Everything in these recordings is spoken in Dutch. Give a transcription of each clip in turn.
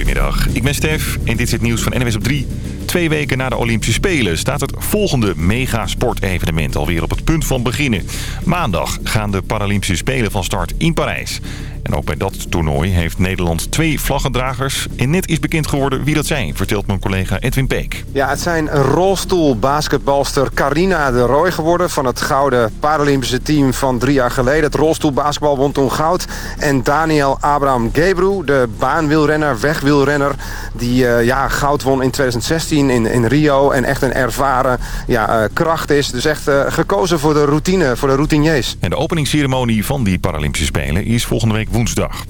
Goedemiddag, ik ben Stef en dit is het nieuws van NWS op 3. Twee weken na de Olympische Spelen staat het volgende megasportevenement alweer op het punt van beginnen. Maandag gaan de Paralympische Spelen van start in Parijs. En ook bij dat toernooi heeft Nederland twee vlaggedragers. En net is bekend geworden wie dat zijn, vertelt mijn collega Edwin Peek. Ja, het zijn rolstoelbasketbalster Carina de Roy geworden... van het gouden Paralympische team van drie jaar geleden. Het rolstoelbasketbal won toen goud. En Daniel Abraham Gebru, de baanwielrenner, wegwielrenner... die uh, ja, goud won in 2016 in, in Rio. En echt een ervaren ja, uh, kracht is. Dus echt uh, gekozen voor de routine, voor de routiniers. En de openingsceremonie van die Paralympische Spelen is volgende week woensdag.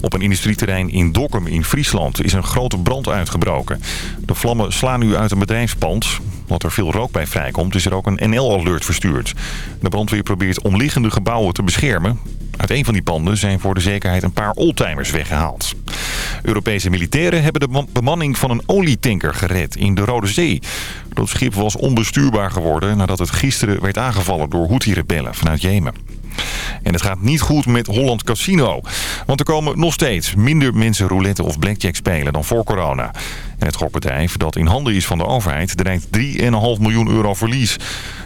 Op een industrieterrein in Dokkum in Friesland is een grote brand uitgebroken. De vlammen slaan nu uit een bedrijfspand. Omdat er veel rook bij vrijkomt is er ook een NL-alert verstuurd. De brandweer probeert omliggende gebouwen te beschermen. Uit een van die panden zijn voor de zekerheid een paar oldtimers weggehaald. Europese militairen hebben de bemanning van een olietanker gered in de Rode Zee. Dat schip was onbestuurbaar geworden nadat het gisteren werd aangevallen door Houthi-rebellen vanuit Jemen. En het gaat niet goed met Holland Casino. Want er komen nog steeds minder mensen roulette of blackjack spelen dan voor corona. En het gokbedrijf dat in handen is van de overheid dreigt 3,5 miljoen euro verlies.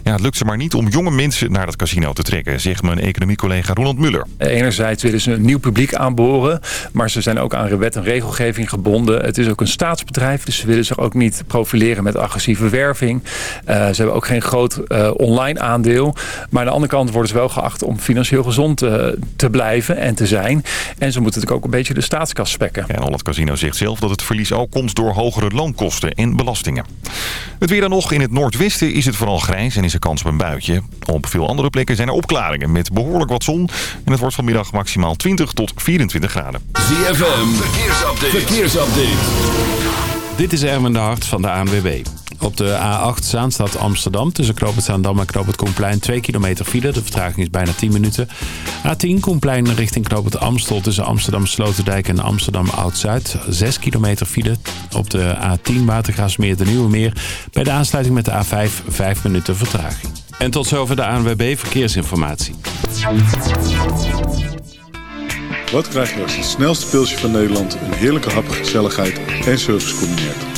Ja, het lukt ze maar niet om jonge mensen naar het casino te trekken, zegt mijn economiecollega Roland Muller. Enerzijds willen ze een nieuw publiek aanboren, maar ze zijn ook aan wet en regelgeving gebonden. Het is ook een staatsbedrijf, dus ze willen zich ook niet profileren met agressieve werving. Uh, ze hebben ook geen groot uh, online aandeel. Maar aan de andere kant worden ze wel geacht om financieel gezond uh, te blijven en te zijn. En ze moeten natuurlijk ook een beetje de staatskas spekken. Ja, Holland Casino zegt zelf dat het verlies ook komt door hogere loonkosten en belastingen. Het weer dan nog. In het noordwesten is het vooral grijs en is er kans op een buitje. Op veel andere plekken zijn er opklaringen met behoorlijk wat zon. En het wordt vanmiddag maximaal 20 tot 24 graden. ZFM, verkeersupdate. verkeersupdate. Dit is Erwin de Hart van de ANWB. Op de A8 Zaanstad Amsterdam tussen Knoop het Zaandam en Knoop het Koenplein 2 kilometer file. De vertraging is bijna 10 minuten. A10 Koenplein richting Knoop het Amstel tussen Amsterdam Sloterdijk en Amsterdam Oud-Zuid. 6 kilometer file. Op de A10 Watergraafsmeer de Nieuwe Meer. Bij de aansluiting met de A5 5 minuten vertraging. En tot zover de ANWB Verkeersinformatie. Wat krijg je als het snelste pilsje van Nederland een heerlijke hap, gezelligheid en service combineert?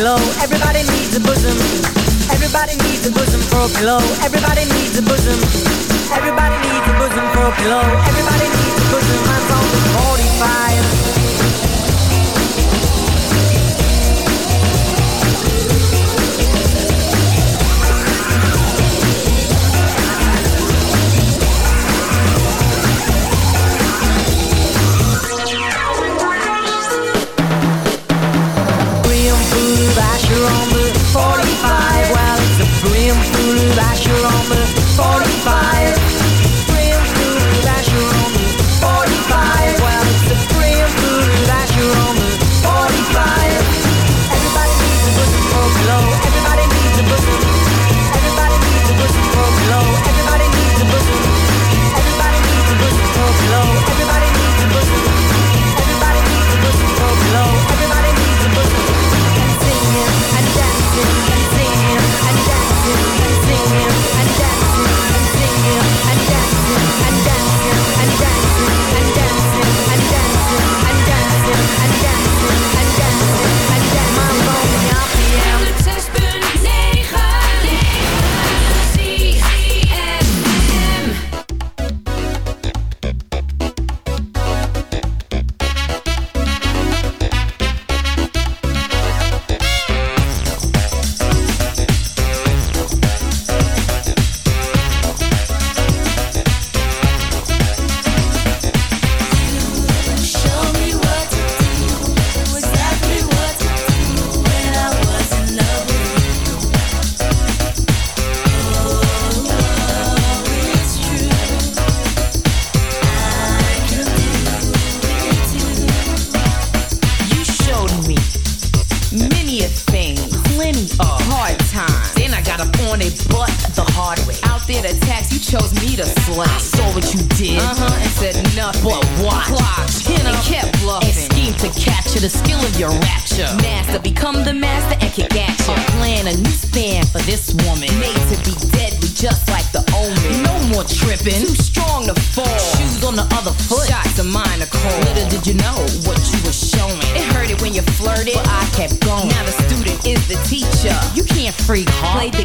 pillow. Everybody needs a bosom. Everybody needs a bosom for a pillow. Everybody needs a bosom. Everybody needs a bosom for a pillow. Everybody needs a bosom. I'm is 45. rims through the light.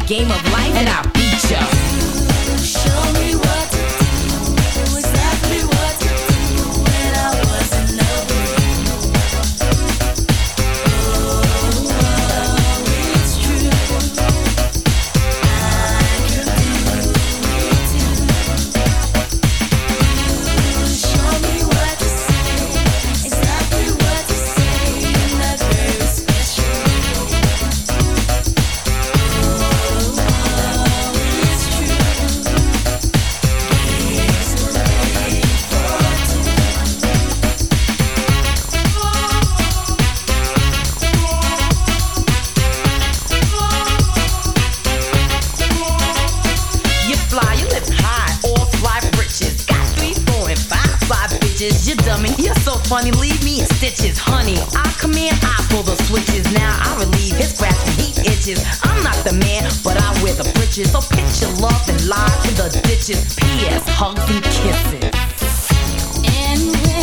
game of not the man, but I wear the britches. So pitch your love and lie in the ditches. P.S. Hugs and kisses. I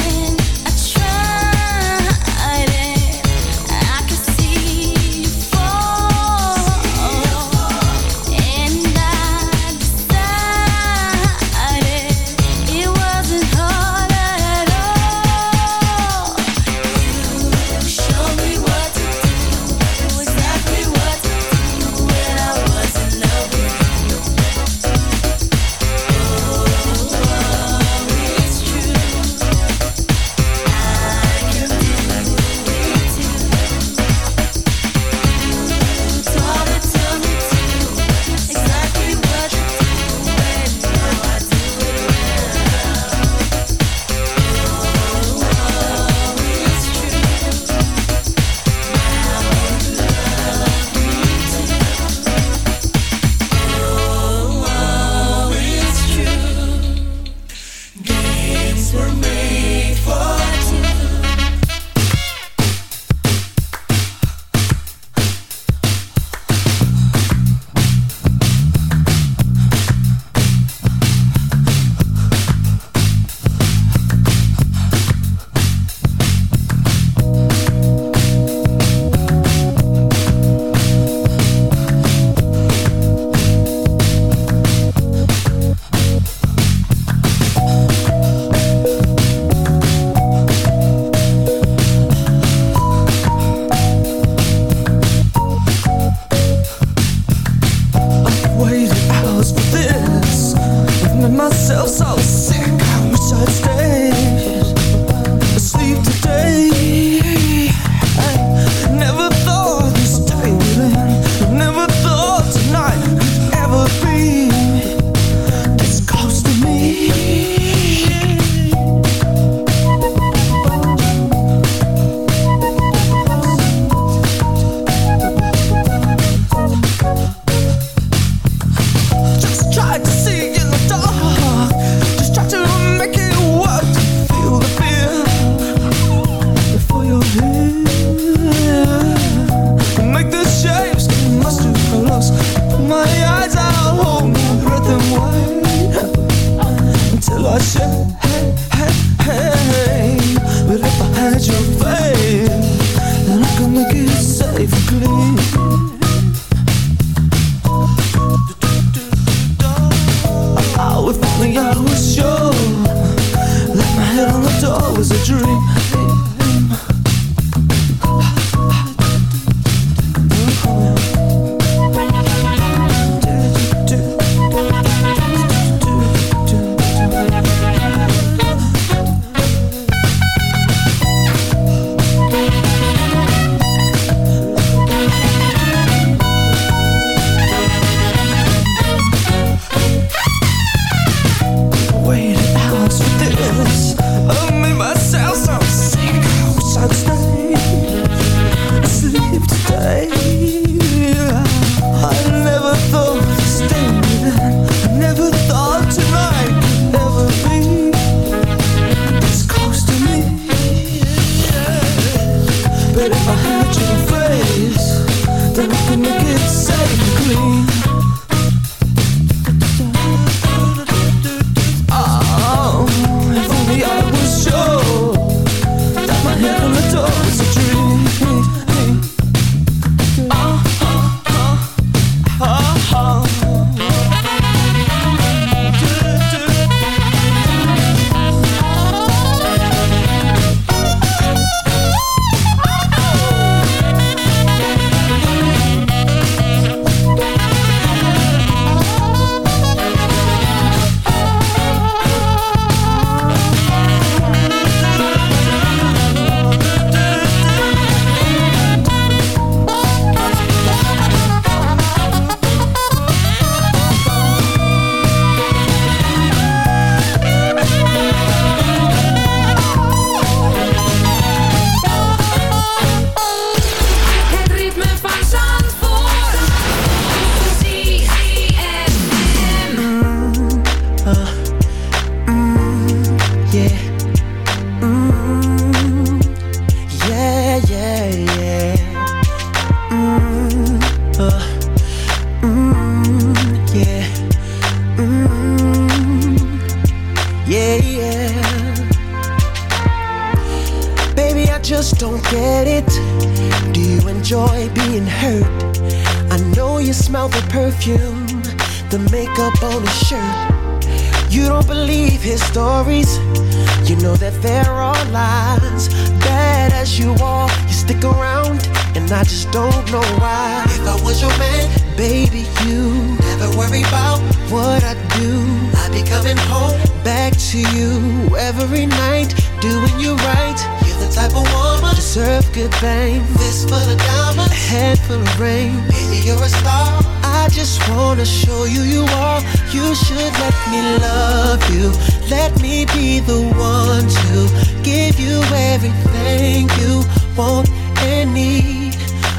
doing you right. You're the type of woman deserve good things. This full of diamonds, a head full of rain. Baby, you're a star. I just wanna show you you are. You should let me love you. Let me be the one to give you everything you want and need.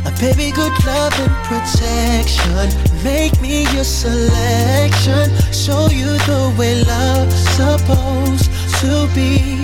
A baby, good love and protection. Make me your selection. Show you the way love's supposed to be.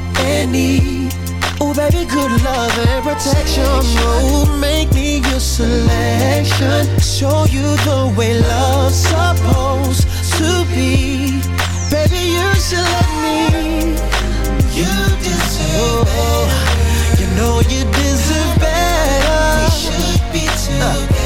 and need. Oh, baby, good love and protection. Oh, make me your selection. Show you the way love's supposed to be. Baby, you should let me. You deserve better. You know you deserve better. We should be uh. together, baby.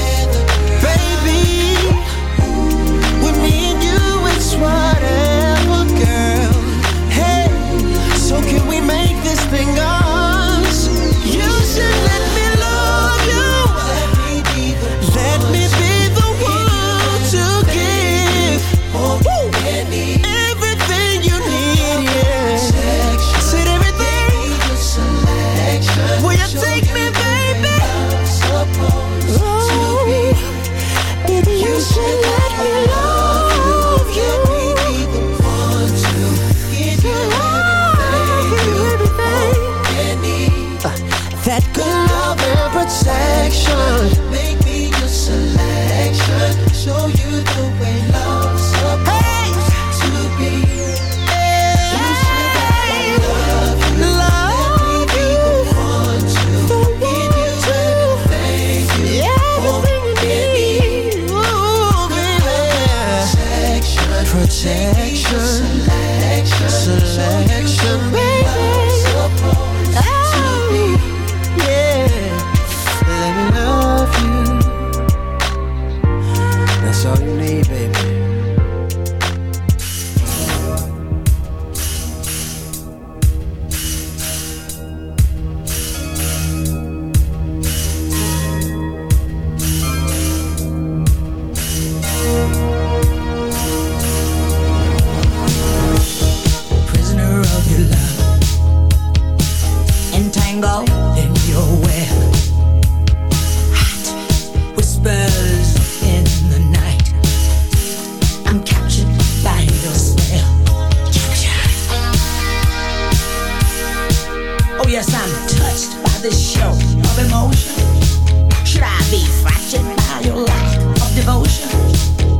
Yes, I'm touched by this show of emotion. Should I be fractured by your lack of devotion?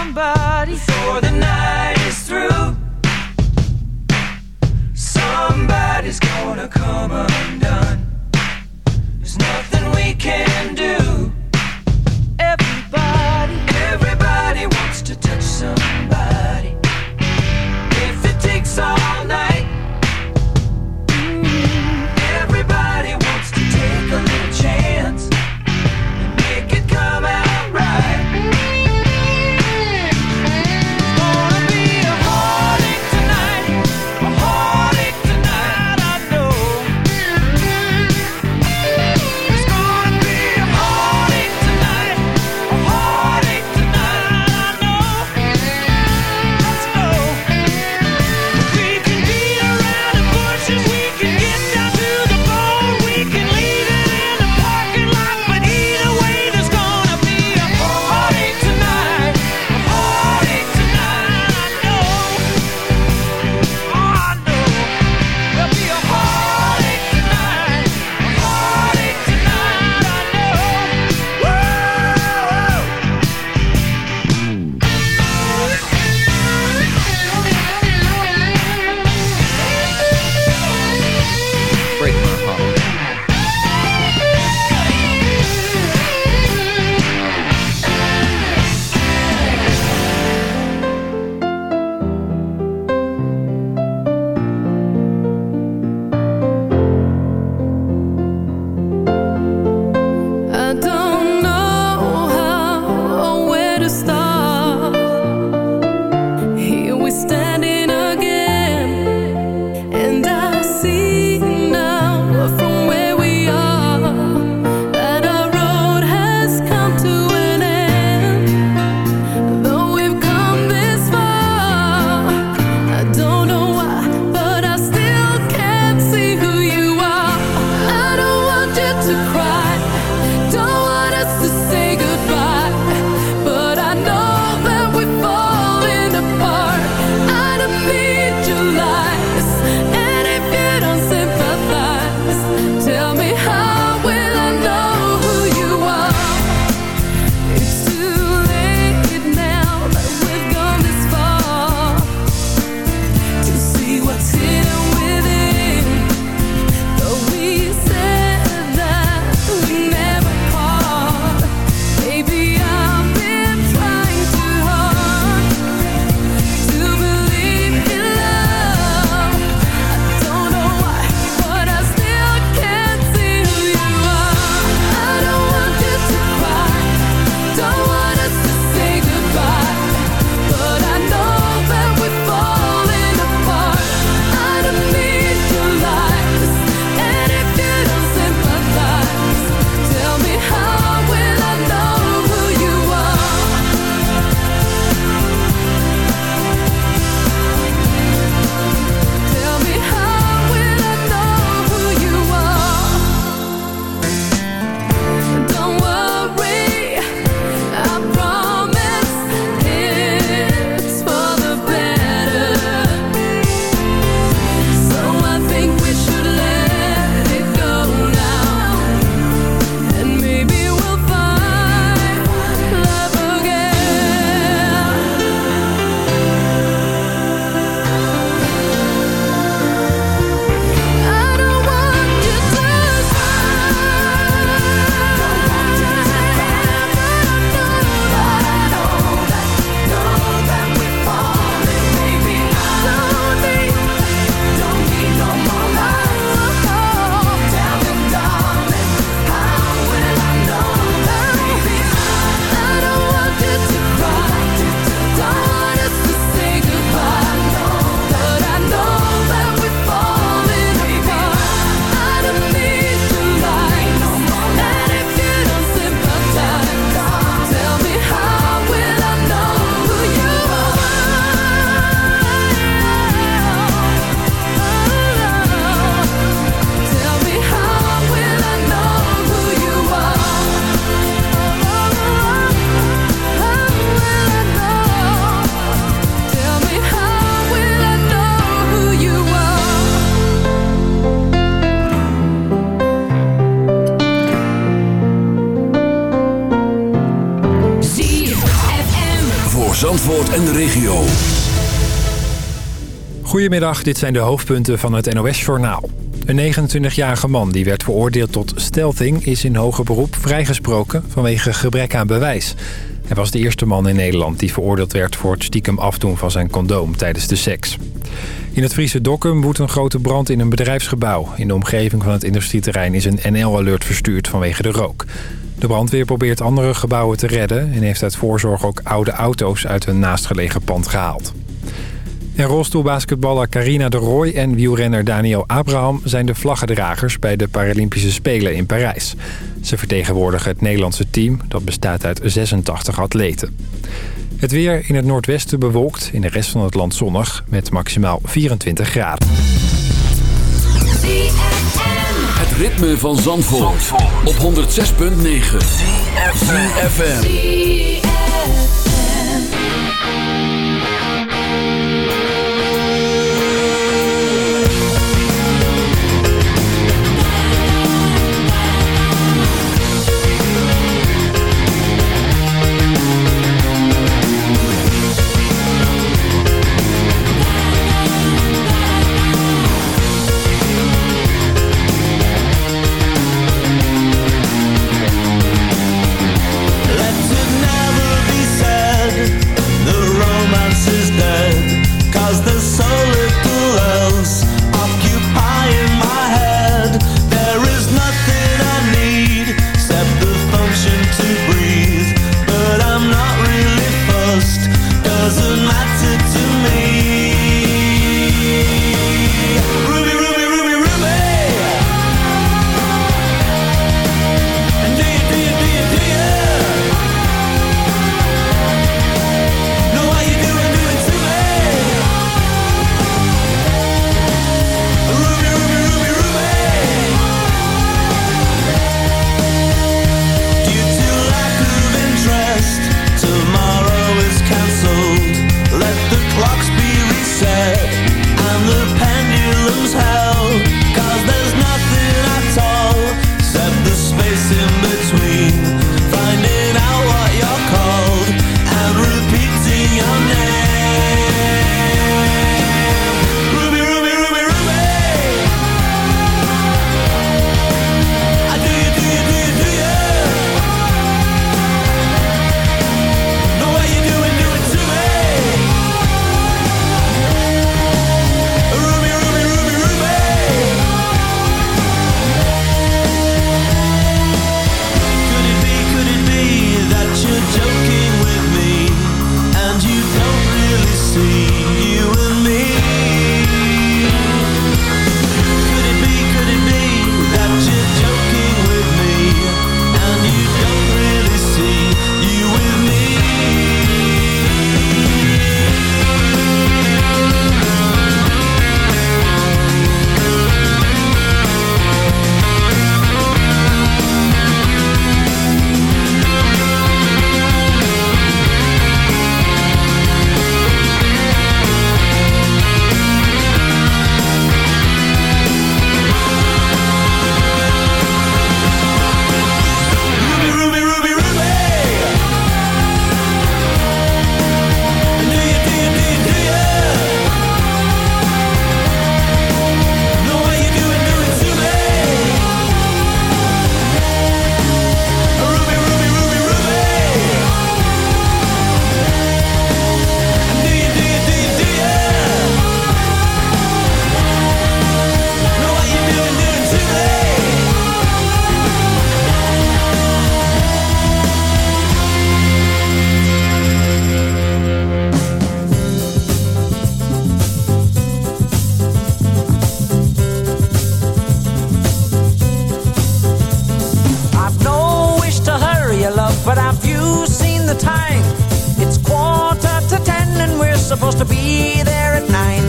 somebody. Before the night is through. Goedemiddag, dit zijn de hoofdpunten van het NOS-journaal. Een 29-jarige man die werd veroordeeld tot stelting... is in hoger beroep vrijgesproken vanwege gebrek aan bewijs. Hij was de eerste man in Nederland die veroordeeld werd... voor het stiekem afdoen van zijn condoom tijdens de seks. In het Friese Dokkum woedt een grote brand in een bedrijfsgebouw. In de omgeving van het industrieterrein is een NL-alert verstuurd vanwege de rook. De brandweer probeert andere gebouwen te redden... en heeft uit voorzorg ook oude auto's uit een naastgelegen pand gehaald. En rolstoelbasketballer Carina de Roy en wielrenner Daniel Abraham... zijn de vlaggedragers bij de Paralympische Spelen in Parijs. Ze vertegenwoordigen het Nederlandse team. Dat bestaat uit 86 atleten. Het weer in het noordwesten bewolkt, in de rest van het land zonnig... met maximaal 24 graden. Het ritme van Zandvoort, op 106.9. FM. The time? It's quarter to ten and we're supposed to be there at nine.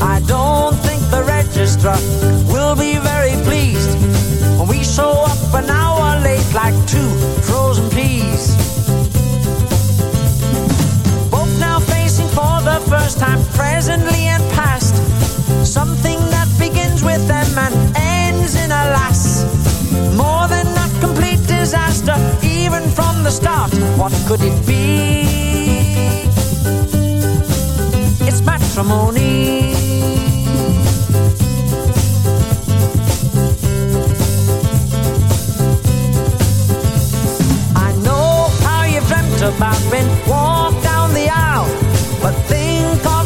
I don't think the registrar will be very pleased when we show up an hour late like two frozen peas. Both now facing for the first time, presently and past. Something that begins with them and ends in lass. More than disaster, even from the start. What could it be? It's matrimony. I know how you dreamt about being walked down the aisle, but think of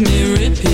me repeat.